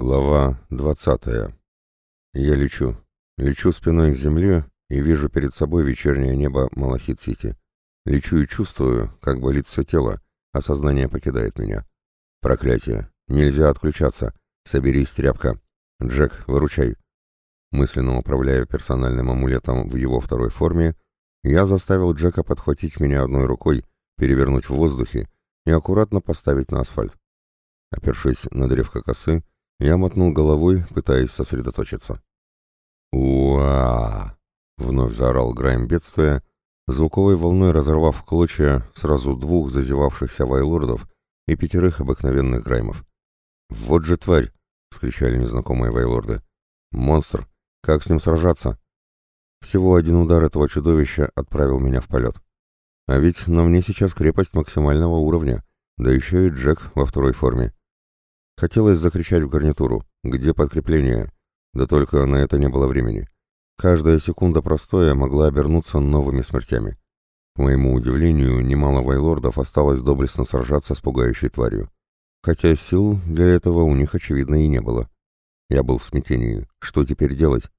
Глава 20. Я лечу. Лечу спиной к земле и вижу перед собой вечернее небо Малахит-Сити. Лечу и чувствую, как болит все тело, а сознание покидает меня. Проклятие. Нельзя отключаться. Соберись, тряпка. Джек, выручай. Мысленно управляя персональным амулетом в его второй форме, я заставил Джека подхватить меня одной рукой, перевернуть в воздухе и аккуратно поставить на асфальт. Опершись на древко косы, я мотнул головой, пытаясь сосредоточиться. «Уа!» — вновь заорал Грайм бедствия, звуковой волной разорвав в клочья сразу двух зазевавшихся вайлордов и пятерых обыкновенных Граймов. «Вот же тварь!» — вскричали незнакомые вайлорды. «Монстр! Как с ним сражаться?» Всего один удар этого чудовища отправил меня в полет. А ведь на мне сейчас крепость максимального уровня, да еще и Джек во второй форме. Хотелось закричать в гарнитуру «Где подкрепление?», да только на это не было времени. Каждая секунда простоя могла обернуться новыми смертями. К моему удивлению, немало вайлордов осталось доблестно сражаться с пугающей тварью. Хотя сил для этого у них, очевидно, и не было. Я был в смятении. Что теперь делать?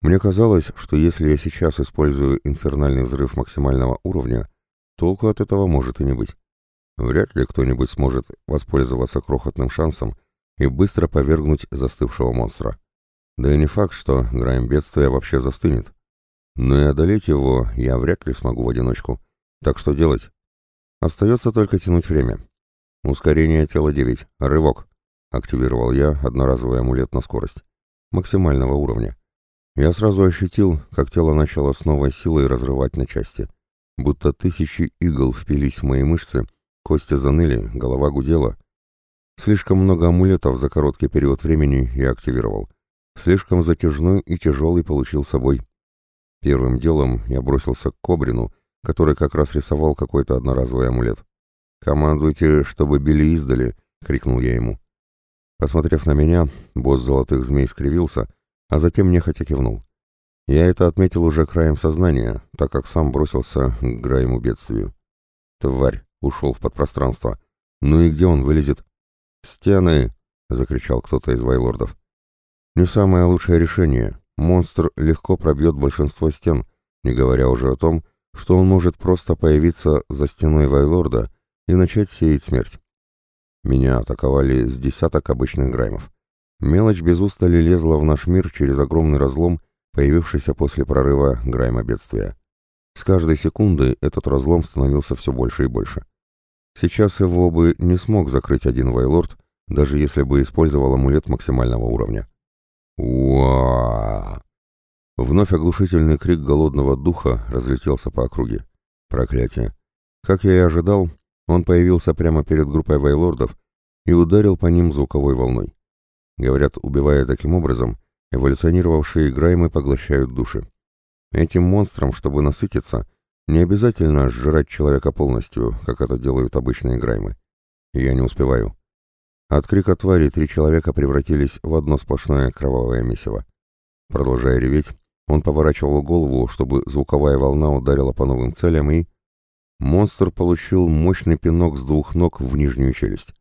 Мне казалось, что если я сейчас использую инфернальный взрыв максимального уровня, толку от этого может и не быть. Вряд ли кто-нибудь сможет воспользоваться крохотным шансом и быстро повергнуть застывшего монстра. Да и не факт, что граем бедствия вообще застынет. Но и одолеть его я вряд ли смогу в одиночку. Так что делать? Остается только тянуть время. Ускорение тела 9. Рывок. Активировал я одноразовый амулет на скорость. Максимального уровня. Я сразу ощутил, как тело начало с новой силой разрывать на части. Будто тысячи игл впились в мои мышцы, Кости заныли, голова гудела. Слишком много амулетов за короткий период времени я активировал. Слишком затяжной и тяжелый получил собой. Первым делом я бросился к Кобрину, который как раз рисовал какой-то одноразовый амулет. «Командуйте, чтобы били издали!» — крикнул я ему. Посмотрев на меня, босс золотых змей скривился, а затем нехотя кивнул. Я это отметил уже краем сознания, так как сам бросился к Граему бедствию. «Тварь!» Ушел в подпространство. Ну и где он вылезет? «Стены!» — закричал кто-то из вайлордов. «Не самое лучшее решение. Монстр легко пробьет большинство стен, не говоря уже о том, что он может просто появиться за стеной вайлорда и начать сеять смерть. Меня атаковали с десяток обычных граймов. Мелочь без устали лезла в наш мир через огромный разлом, появившийся после прорыва грайма бедствия. С каждой секундой этот разлом становился все больше и больше. Сейчас его бы не смог закрыть один вайлорд, даже если бы использовал амулет максимального уровня. уа Вновь оглушительный крик голодного духа разлетелся по округе. Проклятие. Как я и ожидал, он появился прямо перед группой вайлордов и ударил по ним звуковой волной. Говорят, убивая таким образом, эволюционировавшие граймы поглощают души. Этим монстрам, чтобы насытиться, не обязательно сжирать человека полностью, как это делают обычные граймы. Я не успеваю. От крика твари три человека превратились в одно сплошное кровавое месиво. Продолжая реветь, он поворачивал голову, чтобы звуковая волна ударила по новым целям, и... Монстр получил мощный пинок с двух ног в нижнюю челюсть.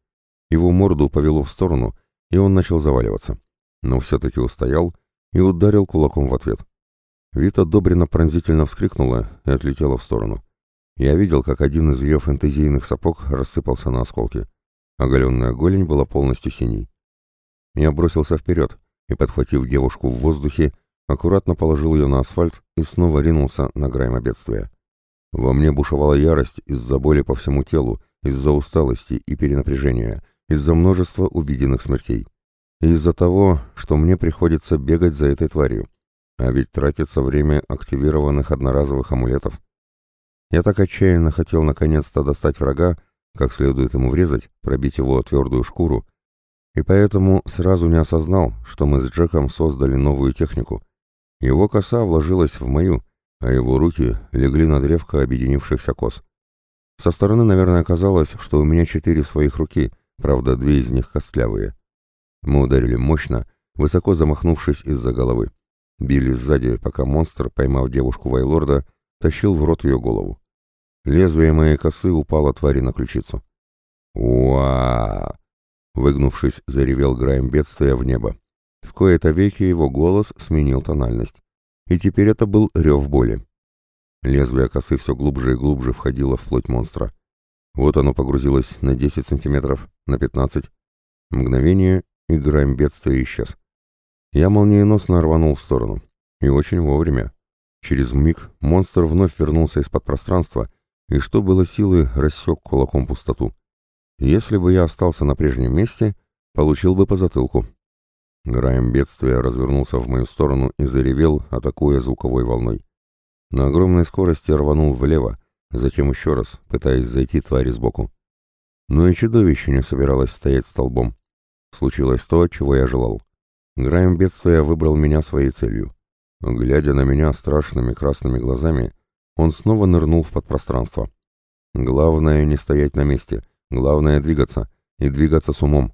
Его морду повело в сторону, и он начал заваливаться. Но все-таки устоял и ударил кулаком в ответ. Вита Добрина пронзительно вскрикнула и отлетела в сторону. Я видел, как один из ее фэнтезийных сапог рассыпался на осколки. Оголенная голень была полностью синей. Я бросился вперед и, подхватив девушку в воздухе, аккуратно положил ее на асфальт и снова ринулся на грайма бедствия. Во мне бушевала ярость из-за боли по всему телу, из-за усталости и перенапряжения, из-за множества увиденных смертей. И из-за того, что мне приходится бегать за этой тварью. А ведь тратится время активированных одноразовых амулетов. Я так отчаянно хотел наконец-то достать врага, как следует ему врезать, пробить его твердую шкуру, и поэтому сразу не осознал, что мы с Джеком создали новую технику. Его коса вложилась в мою, а его руки легли на древко объединившихся кос. Со стороны, наверное, казалось, что у меня четыре своих руки, правда, две из них костлявые. Мы ударили мощно, высоко замахнувшись из-за головы. Били сзади, пока монстр, поймав девушку Вайлорда, тащил в рот ее голову. Лезвие моей косы упало твари на ключицу. уа Выгнувшись, заревел Грайм бедствия в небо. В кои-то веки его голос сменил тональность. И теперь это был рев боли. Лезвие косы все глубже и глубже входило в плоть монстра. Вот оно погрузилось на 10 сантиметров, на 15. Мгновение, и Грайм бедствия исчез. Я молниеносно рванул в сторону. И очень вовремя. Через миг монстр вновь вернулся из-под пространства и, что было силы, рассек кулаком пустоту. Если бы я остался на прежнем месте, получил бы по затылку. Граем бедствия развернулся в мою сторону и заревел, атакуя звуковой волной. На огромной скорости рванул влево, затем еще раз, пытаясь зайти твари сбоку. Но и чудовище не собиралось стоять столбом. Случилось то, чего я желал. Граем бедствия выбрал меня своей целью. Глядя на меня страшными красными глазами, он снова нырнул в подпространство. Главное не стоять на месте — Главное двигаться, и двигаться с умом.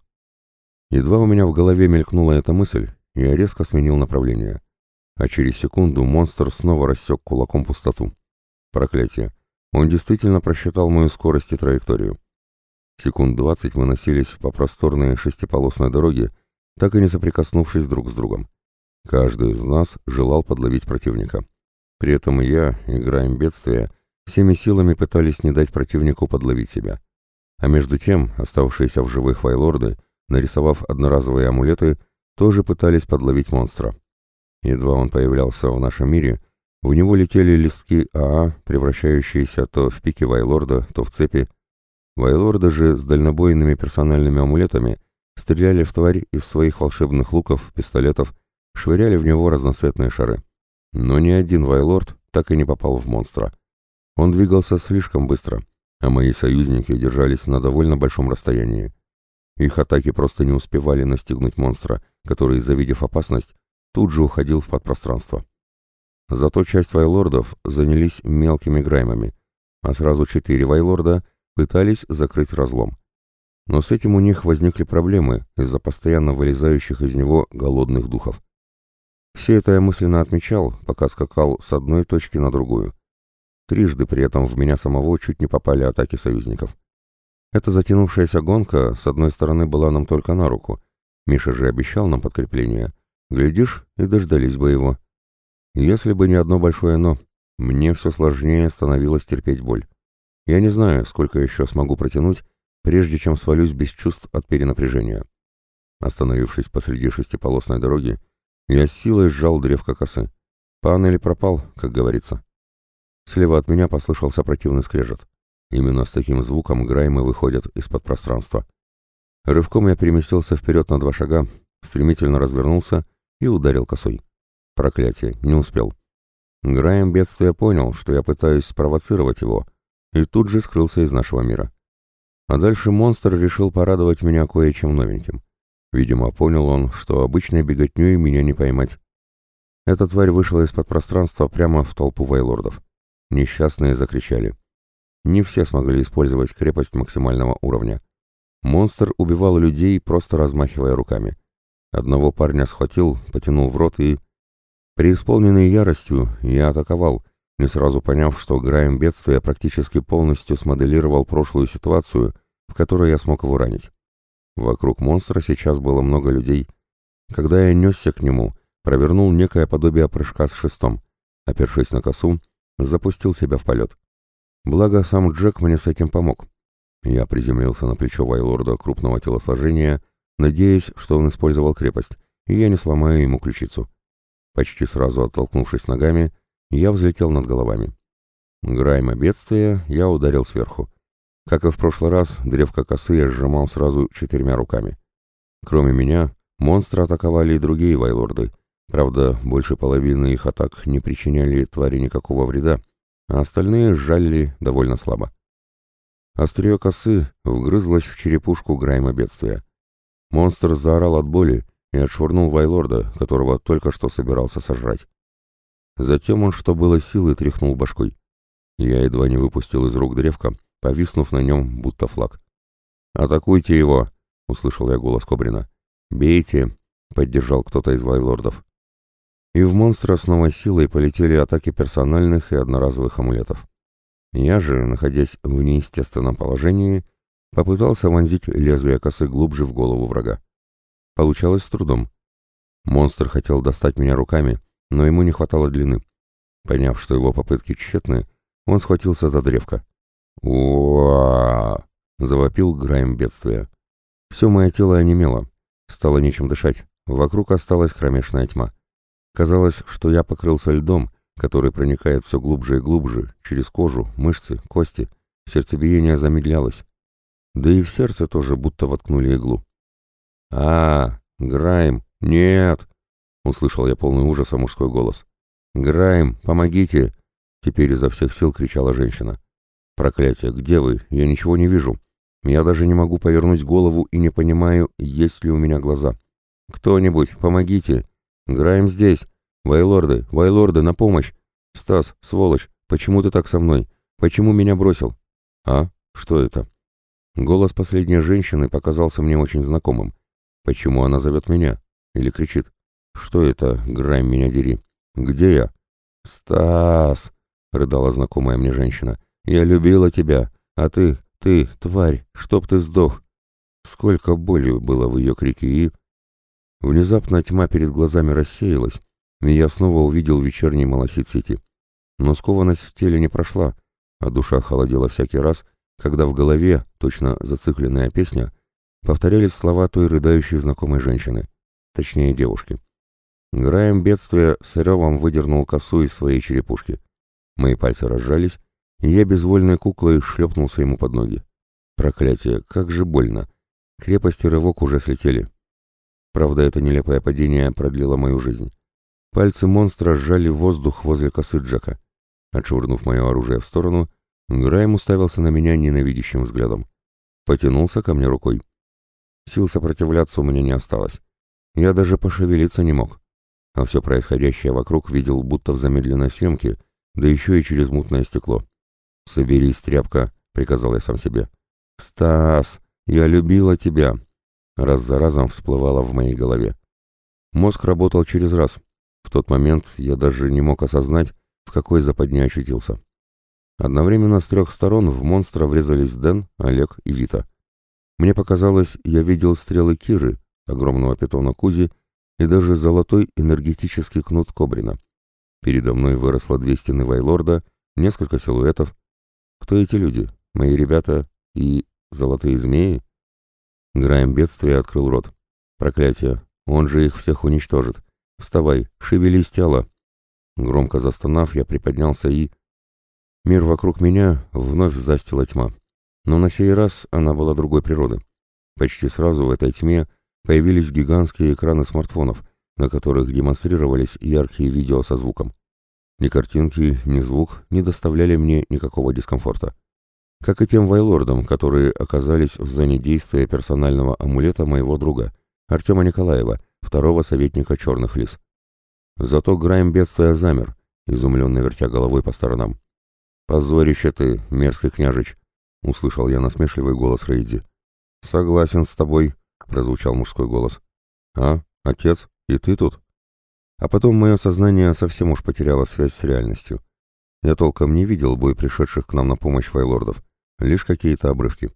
Едва у меня в голове мелькнула эта мысль, я резко сменил направление. А через секунду монстр снова рассек кулаком пустоту. Проклятие. Он действительно просчитал мою скорость и траекторию. Секунд двадцать мы носились по просторной шестиполосной дороге, так и не соприкоснувшись друг с другом. Каждый из нас желал подловить противника. При этом я, играем бедствия, всеми силами пытались не дать противнику подловить себя. А между тем, оставшиеся в живых вайлорды, нарисовав одноразовые амулеты, тоже пытались подловить монстра. Едва он появлялся в нашем мире, в него летели листки АА, превращающиеся то в пики вайлорда, то в цепи. Вайлорды же с дальнобойными персональными амулетами стреляли в тварь из своих волшебных луков, пистолетов, швыряли в него разноцветные шары. Но ни один вайлорд так и не попал в монстра. Он двигался слишком быстро — а мои союзники держались на довольно большом расстоянии. Их атаки просто не успевали настигнуть монстра, который, завидев опасность, тут же уходил в подпространство. Зато часть вайлордов занялись мелкими граймами, а сразу четыре вайлорда пытались закрыть разлом. Но с этим у них возникли проблемы из-за постоянно вылезающих из него голодных духов. Все это я мысленно отмечал, пока скакал с одной точки на другую. Трижды при этом в меня самого чуть не попали атаки союзников. Эта затянувшаяся гонка, с одной стороны, была нам только на руку. Миша же обещал нам подкрепление. Глядишь, и дождались бы его. Если бы не одно большое «но», мне все сложнее становилось терпеть боль. Я не знаю, сколько еще смогу протянуть, прежде чем свалюсь без чувств от перенапряжения. Остановившись посреди шестиполосной дороги, я с силой сжал древко косы. Панель пропал, как говорится. Слева от меня послышался противный скрежет. Именно с таким звуком граймы выходят из-под пространства. Рывком я переместился вперед на два шага, стремительно развернулся и ударил косой. Проклятие, не успел. Грайм бедствия понял, что я пытаюсь спровоцировать его, и тут же скрылся из нашего мира. А дальше монстр решил порадовать меня кое-чем новеньким. Видимо, понял он, что обычной беготней меня не поймать. Эта тварь вышла из-под пространства прямо в толпу вайлордов. Несчастные закричали. Не все смогли использовать крепость максимального уровня. Монстр убивал людей, просто размахивая руками. Одного парня схватил, потянул в рот и... Преисполненный яростью, я атаковал, не сразу поняв, что Граем бедствия практически полностью смоделировал прошлую ситуацию, в которой я смог его ранить. Вокруг монстра сейчас было много людей. Когда я несся к нему, провернул некое подобие прыжка с шестом. Опершись на косу, запустил себя в полет. Благо, сам Джек мне с этим помог. Я приземлился на плечо Вайлорда крупного телосложения, надеясь, что он использовал крепость, и я не сломаю ему ключицу. Почти сразу оттолкнувшись ногами, я взлетел над головами. Грайма бедствия я ударил сверху. Как и в прошлый раз, древко косы я сжимал сразу четырьмя руками. Кроме меня, монстры атаковали и другие вайлорды, Правда, больше половины их атак не причиняли твари никакого вреда, а остальные сжалили довольно слабо. Острие косы вгрызлось в черепушку Грайма бедствия. Монстр заорал от боли и отшвырнул Вайлорда, которого только что собирался сожрать. Затем он, что было силы, тряхнул башкой. Я едва не выпустил из рук древка, повиснув на нем, будто флаг. «Атакуйте его!» — услышал я голос Кобрина. «Бейте!» — поддержал кто-то из вайлордов и в монстра с новой силой полетели атаки персональных и одноразовых амулетов. Я же, находясь в неестественном положении, попытался вонзить лезвие косы глубже в голову врага. Получалось с трудом. Монстр хотел достать меня руками, но ему не хватало длины. Поняв, что его попытки тщетны, он схватился за древко. Уа завопил Грайм бедствия. Все мое тело онемело, стало нечем дышать, вокруг осталась кромешная тьма. Казалось, что я покрылся льдом, который проникает все глубже и глубже, через кожу, мышцы, кости. Сердцебиение замедлялось. Да и в сердце тоже будто воткнули иглу. «А, Грайм, нет!» — услышал я полный ужаса мужской голос. «Грайм, помогите!» — теперь изо всех сил кричала женщина. «Проклятие, где вы? Я ничего не вижу. Я даже не могу повернуть голову и не понимаю, есть ли у меня глаза. Кто-нибудь, помогите! Грайм здесь! Вайлорды, Вайлорды, на помощь! Стас, сволочь, почему ты так со мной? Почему меня бросил?» «А? Что это?» Голос последней женщины показался мне очень знакомым. Почему она зовет меня? Или кричит? «Что это? Грайм меня дери!» «Где я?» «Стас!» — рыдала знакомая мне женщина. «Я любила тебя, а ты, ты, тварь, чтоб ты сдох!» Сколько боли было в ее крике и... Внезапно тьма перед глазами рассеялась, и я снова увидел вечерний малахит сети. Но скованность в теле не прошла, а душа холодела всякий раз, когда в голове, точно зацикленная песня, повторялись слова той рыдающей знакомой женщины, точнее девушки. Граем бедствия с ревом выдернул косу из своей черепушки. Мои пальцы разжались, и я безвольной куклой шлепнулся ему под ноги. Проклятие, как же больно. Крепость и рывок уже слетели. Правда, это нелепое падение продлило мою жизнь. Пальцы монстра сжали воздух возле косы Джека. Отшвырнув мое оружие в сторону, Грайм уставился на меня ненавидящим взглядом. Потянулся ко мне рукой. Сил сопротивляться у меня не осталось. Я даже пошевелиться не мог а все происходящее вокруг видел будто в замедленной съемке, да еще и через мутное стекло. «Соберись, тряпка», — приказал я сам себе. «Стас, я любила тебя», — раз за разом всплывало в моей голове. Мозг работал через раз. В тот момент я даже не мог осознать, в какой западне очутился. Одновременно с трех сторон в монстра врезались Дэн, Олег и Вита. Мне показалось, я видел стрелы Киры, огромного питона Кузи и даже золотой энергетический кнут Кобрина. Передо мной выросло две стены Вайлорда, несколько силуэтов. Кто эти люди? Мои ребята и золотые змеи? Граем бедствия открыл рот. Проклятие, он же их всех уничтожит. Вставай, шевелись тело. Громко застонав, я приподнялся и... Мир вокруг меня вновь застила тьма. Но на сей раз она была другой природы. Почти сразу в этой тьме появились гигантские экраны смартфонов, на которых демонстрировались яркие видео со звуком. Ни картинки, ни звук не доставляли мне никакого дискомфорта. Как и тем вайлордам, которые оказались в зоне действия персонального амулета моего друга, Артема Николаева, второго советника черных лис. Зато Грайм бедствия замер, изумленно вертя головой по сторонам. «Позорище ты, мерзкий княжич!» — услышал я насмешливый голос Рейди. «Согласен с тобой», прозвучал мужской голос. «А, отец, и ты тут?» А потом мое сознание совсем уж потеряло связь с реальностью. Я толком не видел бой пришедших к нам на помощь вайлордов, лишь какие-то обрывки.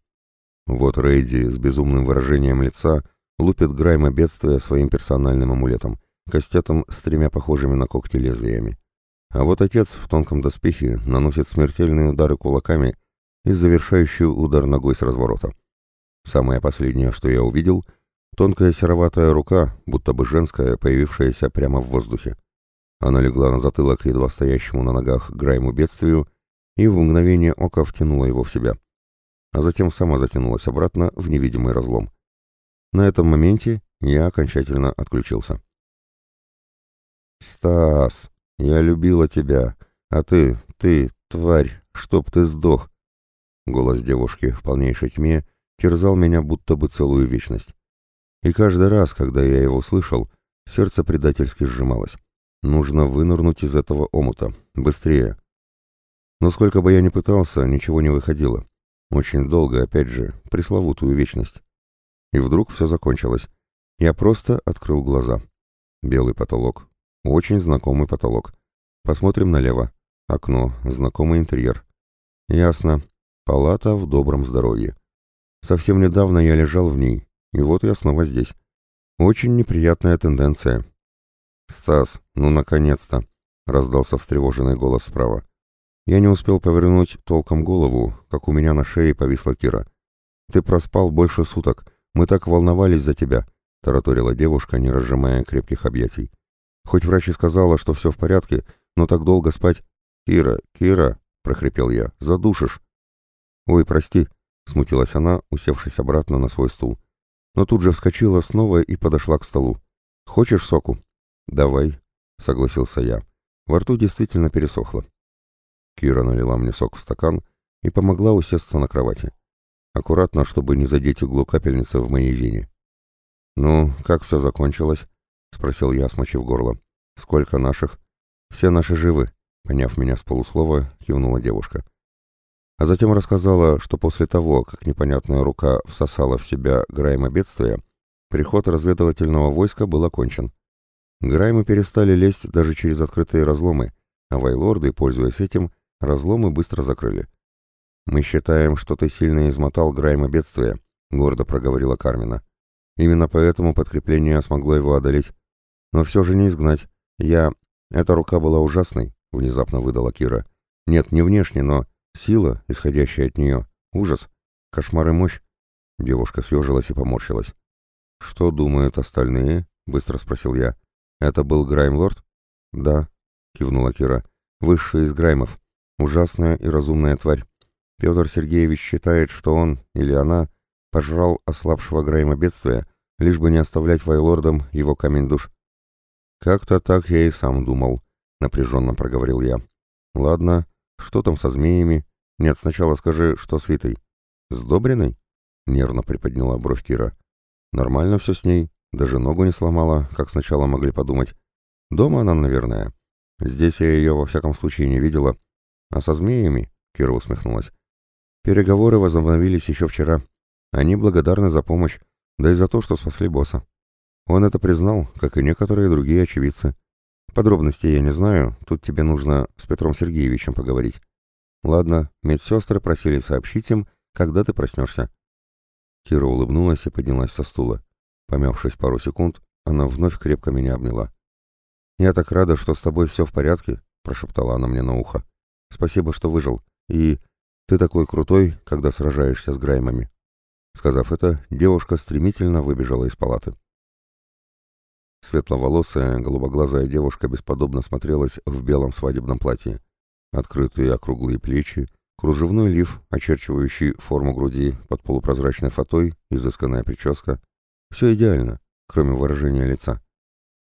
Вот Рейди с безумным выражением лица лупит Грайма бедствия своим персональным амулетом, кастетом с тремя похожими на когти лезвиями. А вот отец в тонком доспехе наносит смертельные удары кулаками и завершающий удар ногой с разворота. Самое последнее, что я увидел, тонкая сероватая рука, будто бы женская, появившаяся прямо в воздухе. Она легла на затылок едва стоящему на ногах Грайму бедствию и в мгновение ока втянула его в себя. А затем сама затянулась обратно в невидимый разлом. На этом моменте я окончательно отключился. «Стас, я любила тебя, а ты, ты, тварь, чтоб ты сдох!» Голос девушки в полнейшей тьме терзал меня будто бы целую вечность. И каждый раз, когда я его слышал, сердце предательски сжималось. Нужно вынырнуть из этого омута. Быстрее. Но сколько бы я ни пытался, ничего не выходило. Очень долго, опять же, пресловутую вечность. И вдруг все закончилось. Я просто открыл глаза. Белый потолок. Очень знакомый потолок. Посмотрим налево. Окно. Знакомый интерьер. Ясно. Палата в добром здоровье. Совсем недавно я лежал в ней, и вот я снова здесь. Очень неприятная тенденция. «Стас, ну наконец-то!» — раздался встревоженный голос справа. Я не успел повернуть толком голову, как у меня на шее повисла Кира. «Ты проспал больше суток. Мы так волновались за тебя», — тараторила девушка, не разжимая крепких объятий. «Хоть врач и сказала, что все в порядке, но так долго спать...» «Кира, Кира!» — прохрипел я. «Задушишь!» «Ой, прости!» — смутилась она, усевшись обратно на свой стул. Но тут же вскочила снова и подошла к столу. «Хочешь соку?» «Давай», — согласился я. Во рту действительно пересохло. Кира налила мне сок в стакан и помогла усесться на кровати. Аккуратно, чтобы не задеть углу капельницы в моей вене. «Ну, как все закончилось?» — спросил я, смочив горло. «Сколько наших?» «Все наши живы», — поняв меня с полуслова, кивнула девушка. А затем рассказала, что после того, как непонятная рука всосала в себя Грайма бедствия, приход разведывательного войска был окончен. Граймы перестали лезть даже через открытые разломы, а вайлорды, пользуясь этим, Разломы быстро закрыли. «Мы считаем, что ты сильно измотал Грайма бедствия», — гордо проговорила Кармина. «Именно поэтому подкрепление смогло его одолеть. Но все же не изгнать. Я... Эта рука была ужасной», — внезапно выдала Кира. «Нет, не внешне, но сила, исходящая от нее. Ужас. Кошмар и мощь». Девушка съежилась и поморщилась. «Что думают остальные?» — быстро спросил я. «Это был Граймлорд?» «Да», — кивнула Кира. «Высший из Граймов. Ужасная и разумная тварь. Петр Сергеевич считает, что он или она пожрал ослабшего Грайма бедствия, лишь бы не оставлять Вайлордам его камень душ. «Как-то так я и сам думал», — напряженно проговорил я. «Ладно, что там со змеями? Нет, сначала скажи, что с Витой». «С Добриной?» — нервно приподняла бровь Кира. «Нормально все с ней, даже ногу не сломала, как сначала могли подумать. Дома она, наверное. Здесь я ее во всяком случае не видела, а со змеями, Кира усмехнулась, переговоры возобновились еще вчера. Они благодарны за помощь, да и за то, что спасли босса. Он это признал, как и некоторые другие очевидцы. Подробностей я не знаю, тут тебе нужно с Петром Сергеевичем поговорить. Ладно, медсестры просили сообщить им, когда ты проснешься. Кира улыбнулась и поднялась со стула. Помявшись пару секунд, она вновь крепко меня обняла. «Я так рада, что с тобой все в порядке», — прошептала она мне на ухо. Спасибо, что выжил. И ты такой крутой, когда сражаешься с Граймами». Сказав это, девушка стремительно выбежала из палаты. Светловолосая, голубоглазая девушка бесподобно смотрелась в белом свадебном платье. Открытые округлые плечи, кружевной лиф, очерчивающий форму груди под полупрозрачной фатой, изысканная прическа. Все идеально, кроме выражения лица.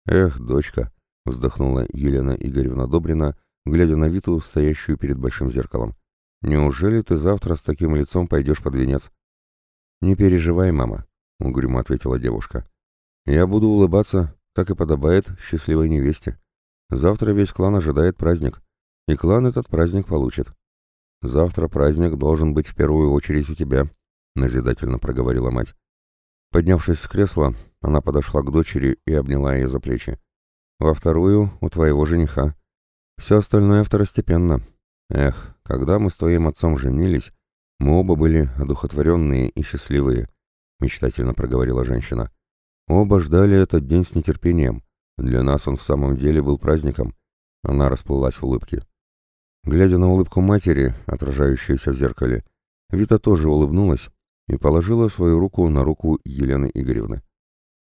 «Эх, дочка!» — вздохнула Елена Игоревна Добрина — глядя на Виту, стоящую перед большим зеркалом. «Неужели ты завтра с таким лицом пойдешь под венец?» «Не переживай, мама», — угрюмо ответила девушка. «Я буду улыбаться, как и подобает счастливой невесте. Завтра весь клан ожидает праздник, и клан этот праздник получит. Завтра праздник должен быть в первую очередь у тебя», — назидательно проговорила мать. Поднявшись с кресла, она подошла к дочери и обняла ее за плечи. «Во вторую — у твоего жениха. Все остальное второстепенно. Эх, когда мы с твоим отцом женились, мы оба были одухотворенные и счастливые, мечтательно проговорила женщина. Оба ждали этот день с нетерпением. Для нас он в самом деле был праздником. Она расплылась в улыбке. Глядя на улыбку матери, отражающуюся в зеркале, Вита тоже улыбнулась и положила свою руку на руку Елены Игоревны.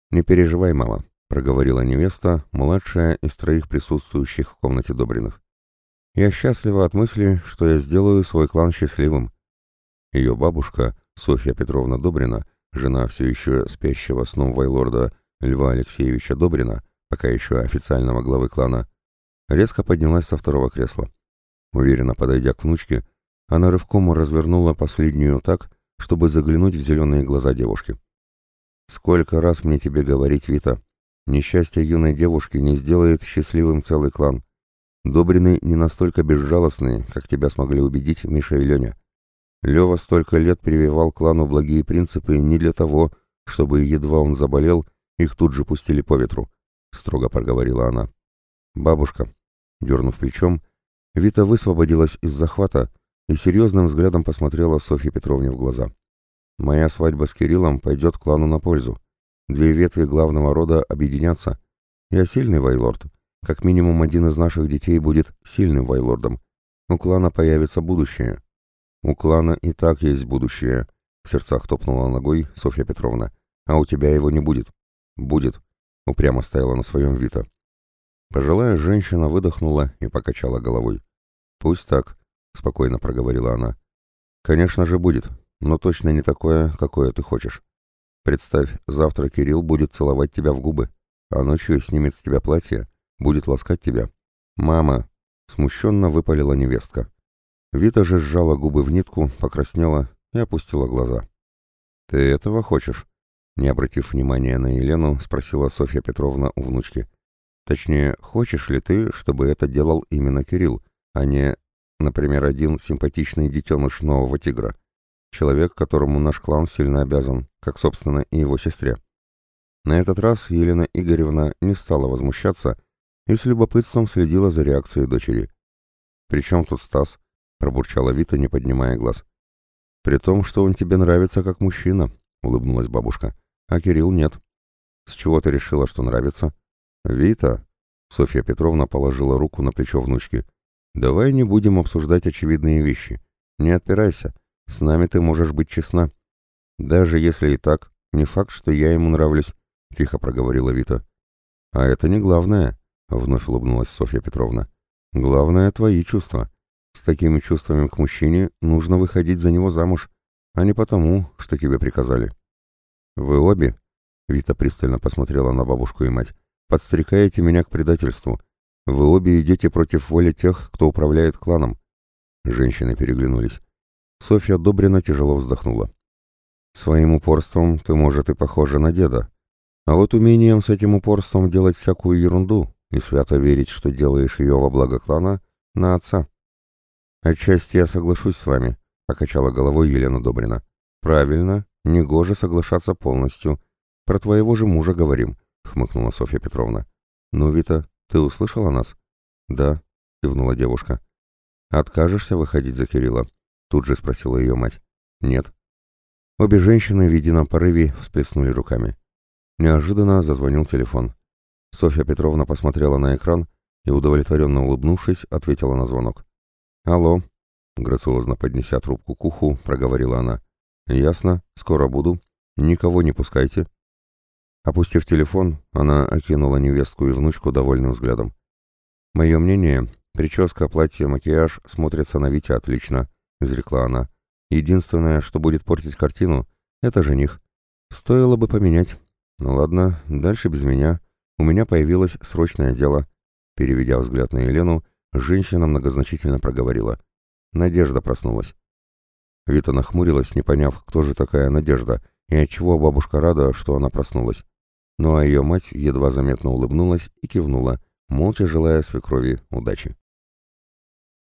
«Не переживай, мама, проговорила невеста, младшая из троих присутствующих в комнате Добриных. «Я счастлива от мысли, что я сделаю свой клан счастливым». Ее бабушка, Софья Петровна Добрина, жена все еще спящего сном Вайлорда Льва Алексеевича Добрина, пока еще официального главы клана, резко поднялась со второго кресла. Уверенно подойдя к внучке, она рывком развернула последнюю так, чтобы заглянуть в зеленые глаза девушки. «Сколько раз мне тебе говорить, Вита?» Несчастье юной девушки не сделает счастливым целый клан. Добрины не настолько безжалостные, как тебя смогли убедить Миша и Леня. Лева столько лет прививал клану благие принципы не для того, чтобы, едва он заболел, их тут же пустили по ветру, — строго проговорила она. Бабушка, дернув плечом, Вита высвободилась из захвата и серьезным взглядом посмотрела Софье Петровне в глаза. Моя свадьба с Кириллом пойдет клану на пользу. Две ветви главного рода объединятся. Я сильный вайлорд. Как минимум один из наших детей будет сильным вайлордом. У клана появится будущее. У клана и так есть будущее, в сердцах топнула ногой Софья Петровна. А у тебя его не будет. Будет. Упрямо стояла на своем Вита. Пожилая женщина выдохнула и покачала головой. «Пусть так», — спокойно проговорила она. «Конечно же будет, но точно не такое, какое ты хочешь. Представь, завтра Кирилл будет целовать тебя в губы, а ночью снимет с тебя платье, будет ласкать тебя. Мама!» — смущенно выпалила невестка. Вита же сжала губы в нитку, покраснела и опустила глаза. «Ты этого хочешь?» Не обратив внимания на Елену, спросила Софья Петровна у внучки. Точнее, хочешь ли ты, чтобы это делал именно Кирилл, а не, например, один симпатичный детеныш нового тигра? Человек, которому наш клан сильно обязан, как, собственно, и его сестре. На этот раз Елена Игоревна не стала возмущаться и с любопытством следила за реакцией дочери. «При чем тут Стас?» — пробурчала Вита, не поднимая глаз. «При том, что он тебе нравится как мужчина», — улыбнулась бабушка. «А Кирилл нет». «С чего ты решила, что нравится?» «Вита», — Софья Петровна положила руку на плечо внучки, — «давай не будем обсуждать очевидные вещи. Не отпирайся. С нами ты можешь быть честна. Даже если и так, не факт, что я ему нравлюсь», — тихо проговорила Вита. «А это не главное», — вновь улыбнулась Софья Петровна. «Главное — твои чувства. С такими чувствами к мужчине нужно выходить за него замуж, а не потому, что тебе приказали». «Вы обе?» — Вита пристально посмотрела на бабушку и мать подстрекаете меня к предательству. Вы обе идете против воли тех, кто управляет кланом». Женщины переглянулись. Софья Добрина тяжело вздохнула. «Своим упорством ты, может, и похожа на деда. А вот умением с этим упорством делать всякую ерунду и свято верить, что делаешь ее во благо клана, на отца». «Отчасти я соглашусь с вами», — покачала головой Елена Добрина. «Правильно, негоже соглашаться полностью. Про твоего же мужа говорим. — хмыкнула Софья Петровна. «Ну, Вита, ты услышала нас?» «Да», — кивнула девушка. «Откажешься выходить за Кирилла?» — тут же спросила ее мать. «Нет». Обе женщины в едином порыве всплеснули руками. Неожиданно зазвонил телефон. Софья Петровна посмотрела на экран и, удовлетворенно улыбнувшись, ответила на звонок. «Алло», — грациозно поднеся трубку к уху, проговорила она. «Ясно, скоро буду. Никого не пускайте. Опустив телефон, она окинула невестку и внучку довольным взглядом. «Мое мнение, прическа, платье, макияж смотрятся на Вите отлично», — изрекла она. «Единственное, что будет портить картину, — это жених. Стоило бы поменять. Ну ладно, дальше без меня. У меня появилось срочное дело». Переведя взгляд на Елену, женщина многозначительно проговорила. Надежда проснулась. Вита нахмурилась, не поняв, кто же такая Надежда, и отчего бабушка рада, что она проснулась. Ну а ее мать едва заметно улыбнулась и кивнула, молча желая свекрови удачи.